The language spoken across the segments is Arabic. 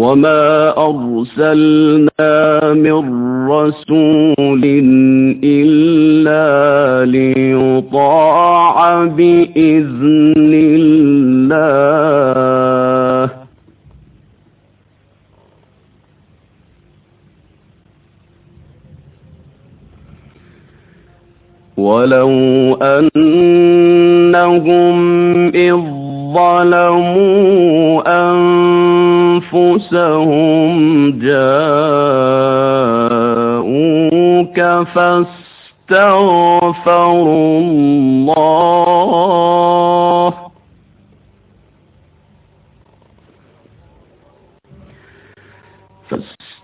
وما أرسلنا من رسول إلا ليطاع بإذن الله ولو أنهم إذ ظلموا أنفسهم جاءوك فاستغفروا الله.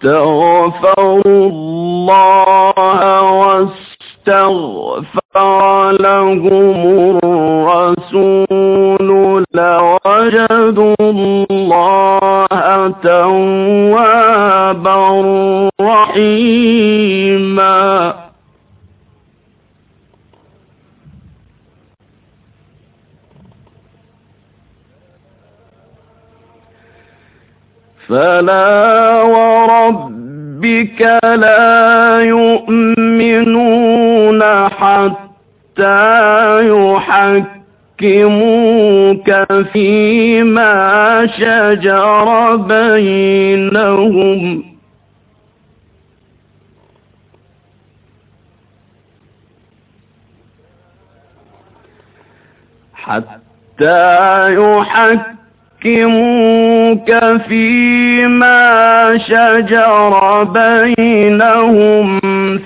فاستغفروا الله واستغفر لهم الرسول فلا وربك لا يؤمنون حتى يحكموك فيما شجر بينهم حتى يحكموك فيما شجر بينهم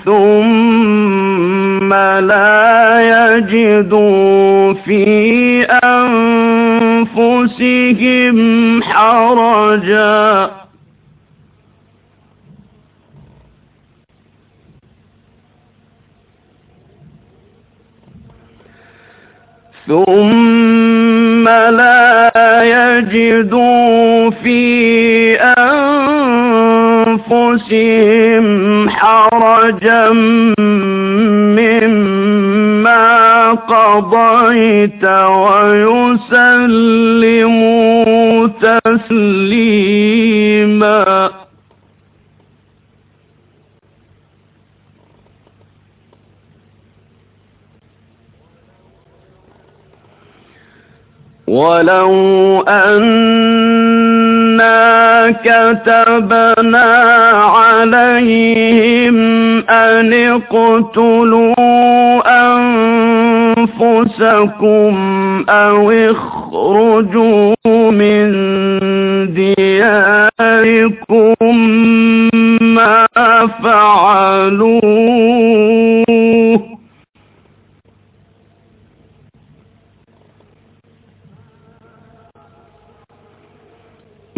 ثم لا يجدوا في أنفسهم حرجا ثم لا حرجا مما قضيت ويسلموا تسليما. ولو كتبنا عليهم أن اقتلوا أنفسكم أو اخرجوا من دياركم ما فعلوه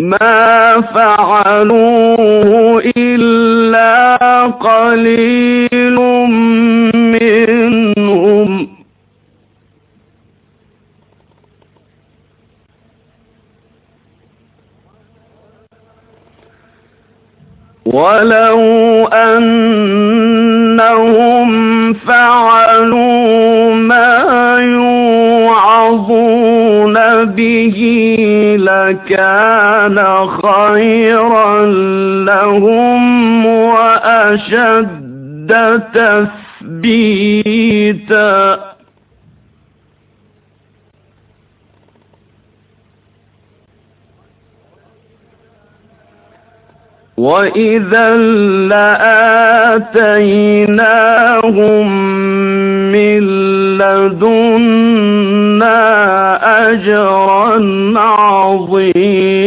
ما فعلوه إلا قليل منهم. ولو أنهم لكان خيرا لهم وأشد تثبيتا. وإذا لآتيناهم من لدنا أجرا عظيما.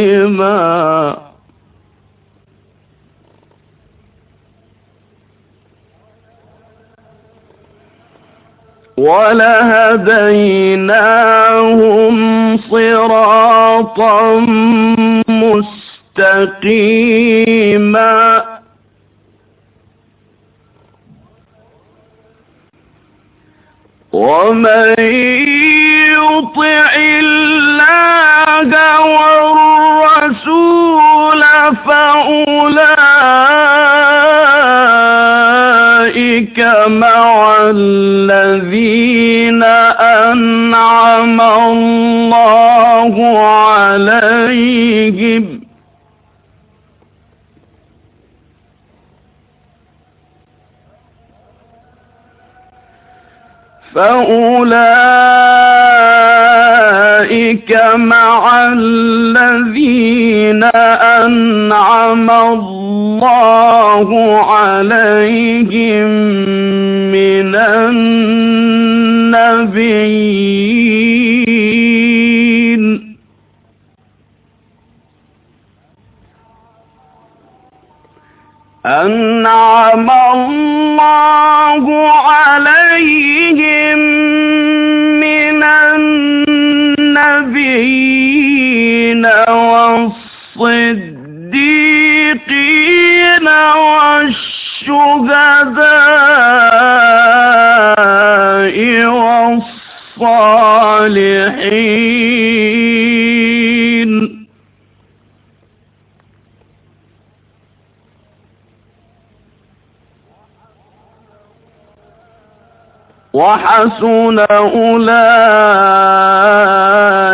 ولهديناهم صراطا مستقيما. ومن يطع الله أولئك مع الذين أنعم الله عليهم. فأولئك مع الذين أنعم الله عليهم من النبيين أنعم الله عليهم النبيين والصديقين والشهداء والصالحين. وحسن أولئك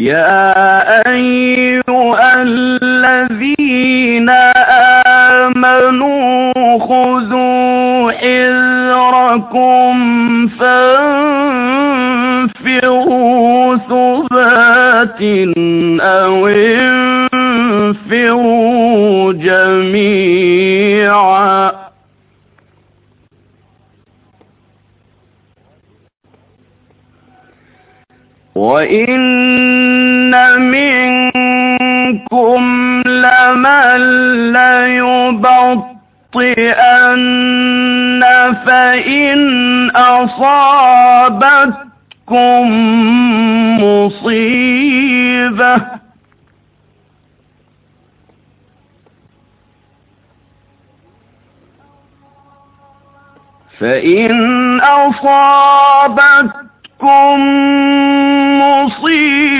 يا أيها الذين آمنوا خذوا حذركم فانفروا ثبات أو انفروا جميعا. وإن منكم لمن ليبطئن فإن أصابتكم مصيبة فإن أصابتكم مصيبة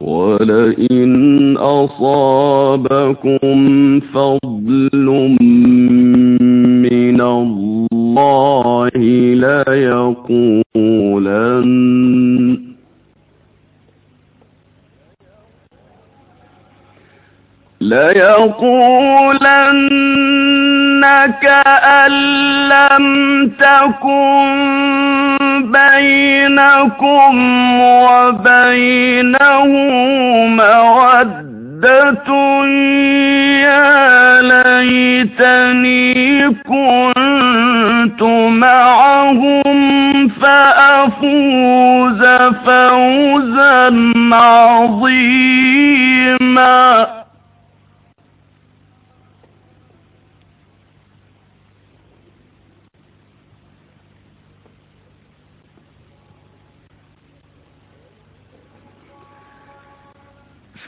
ولئن أصابكم فضل من الله ليقولن. ليقولن كأن لم تكن بينكم وبينه مودة يا ليتني كنت معهم فأفوز فوزا عظيما.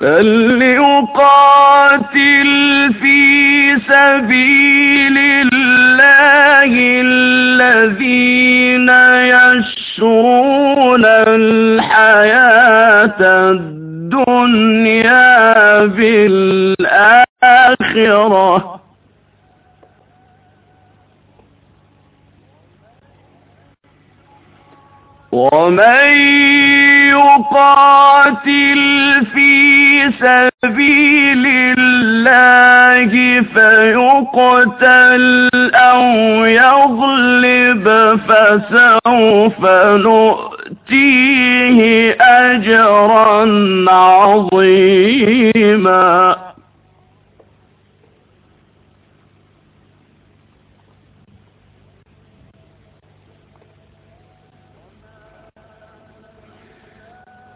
فليقاتل في سبيل الله الذين يشرون الحياة الدنيا بالآخرة. ومن يقاتل في سبيل الله فيقتل أو يظلب فسوف نؤتيه أجرا عظيما.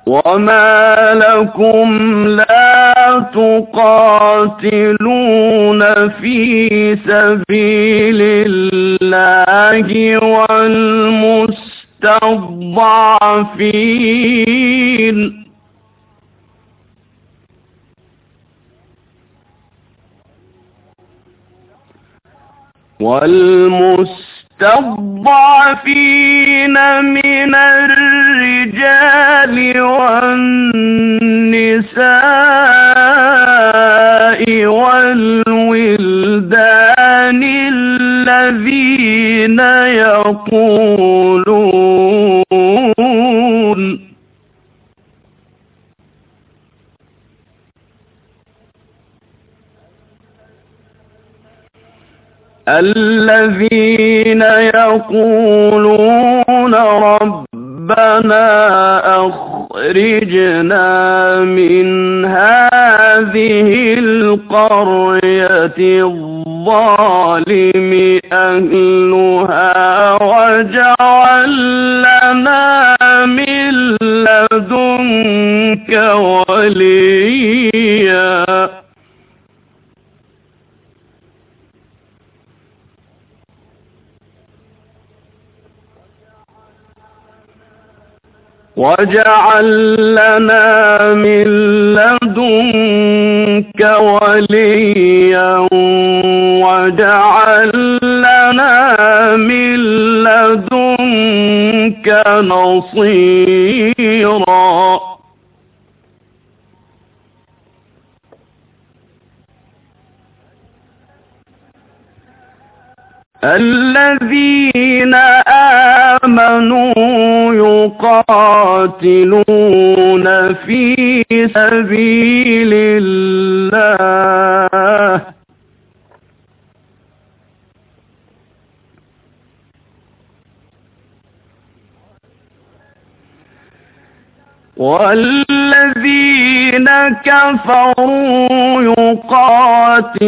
وما لكم لا تقاتلون في سبيل الله والمستضعفين والمستضعفين المستضعفين من الرجال والنساء والولدان الذين يقولون الذين يقولون ربنا أخرجنا من هذه القرية الظالم أهلها واجعل لنا من لدنك وليا. واجعل لنا من لدنك وليا واجعل لنا من لدنك نصيرا الذين آمنوا يقاتلون في سبيل الله. والذين كفروا يقاتلون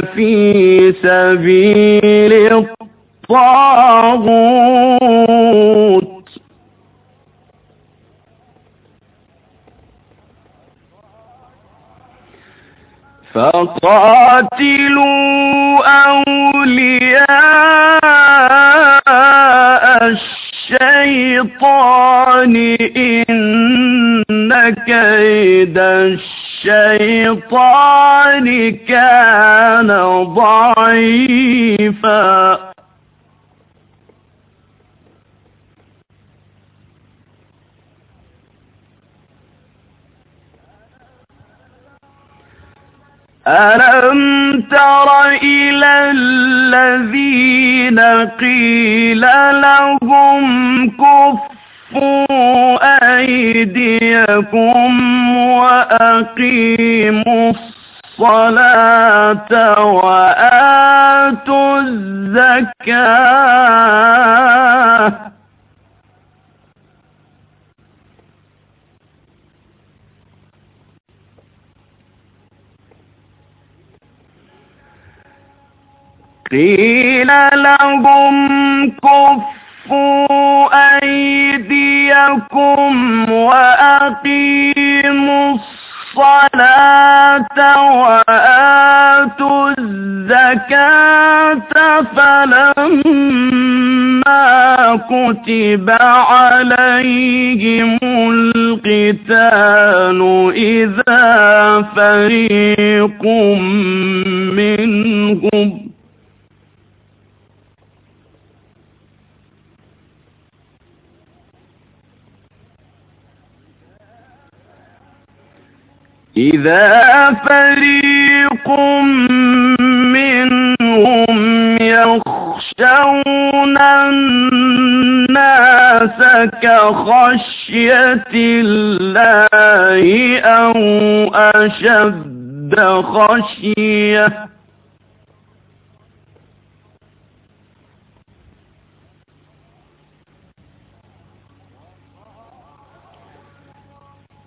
في سبيل الطاغوت. فقاتلوا أولياء الشيطان إن كيد الشيطان كان ضعيفا. ألم تر إلى الذين قيل لهم كفوا أيديكم وأقيموا الصلاة وآتوا الزكاة. قيل لهم كفوا أيديكم وأقيموا الصلاة. وآتوا الزكاة فلما كتب عليهم القتال إذا فريق منهم إذا فريق منهم يخشون الناس كخشية الله أو أشد خشية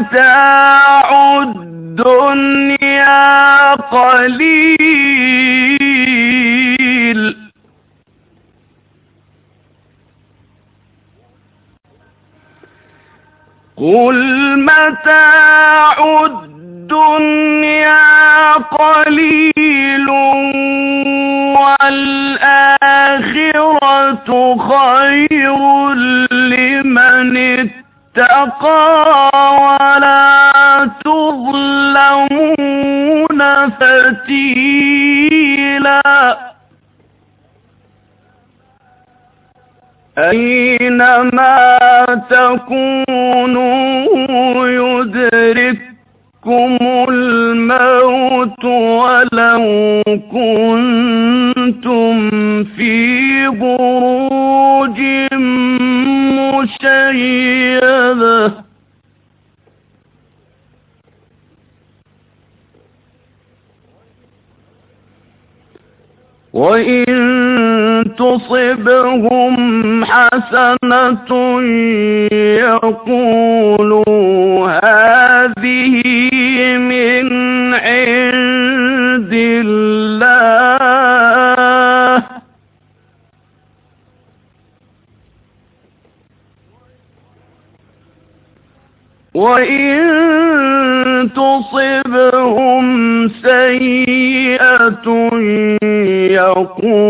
متاع الدنيا قليل. قل متاع الدنيا قليل والآخرة خير لمن اتقى أينما تكونوا يدرككم الموت ولو كنتم في بروج مشيدة. وإن تصبهم حسنة يقولوا هذه من عند الله. وإن تصبهم سيئة يقولوا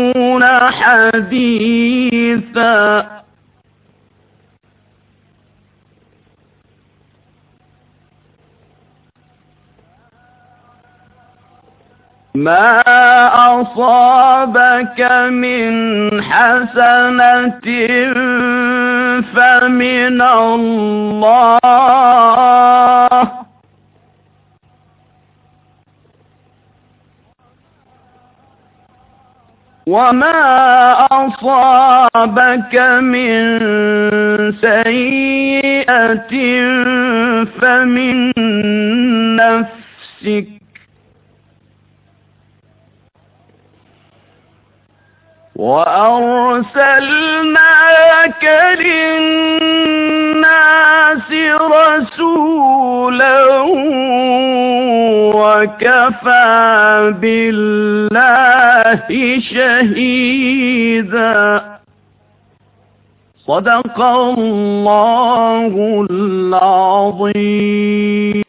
حديثا. ما أصابك من حسنة فمن الله. وما أصابك من سيئة فمن نفسك وأرسلناك للناس رسولا وكفى بالله شهيدا. صدق الله العظيم.